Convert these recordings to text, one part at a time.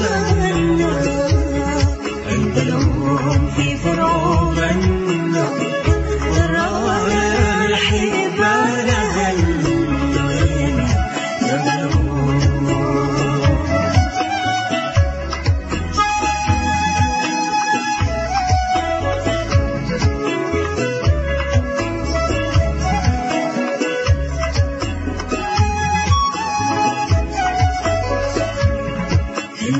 Yeah.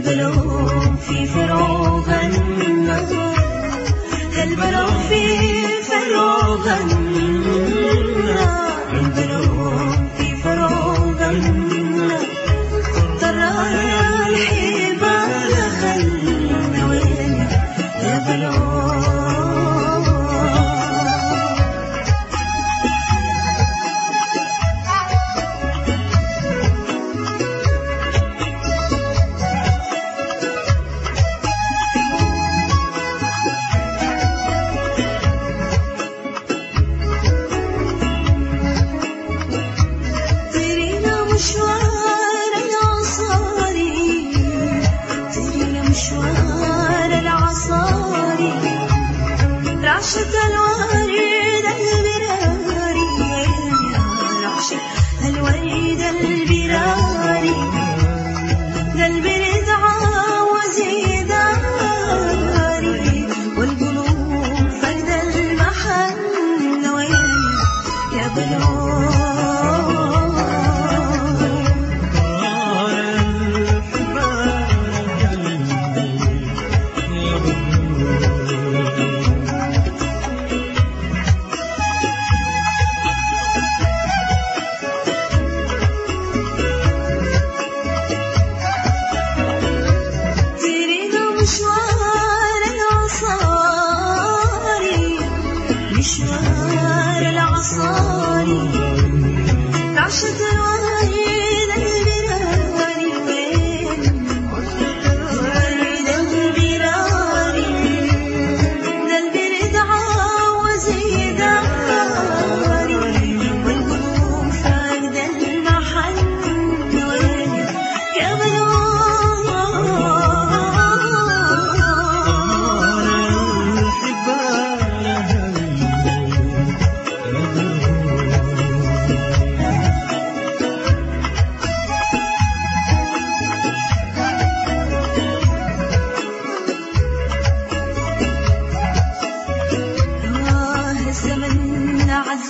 هل بلغوا في فراغ منه. هل بلغوا في فراغ منه؟ هل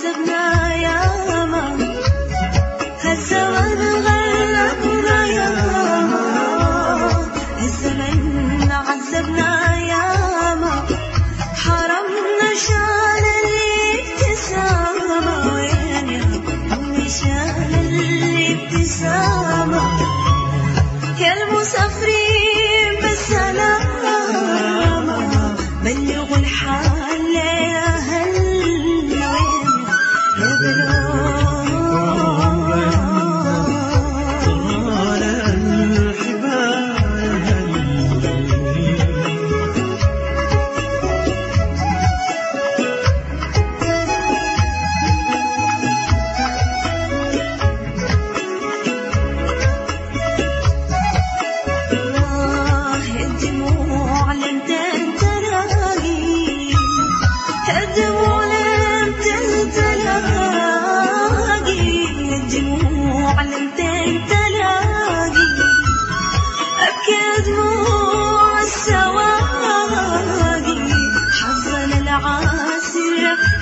of love.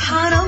खाना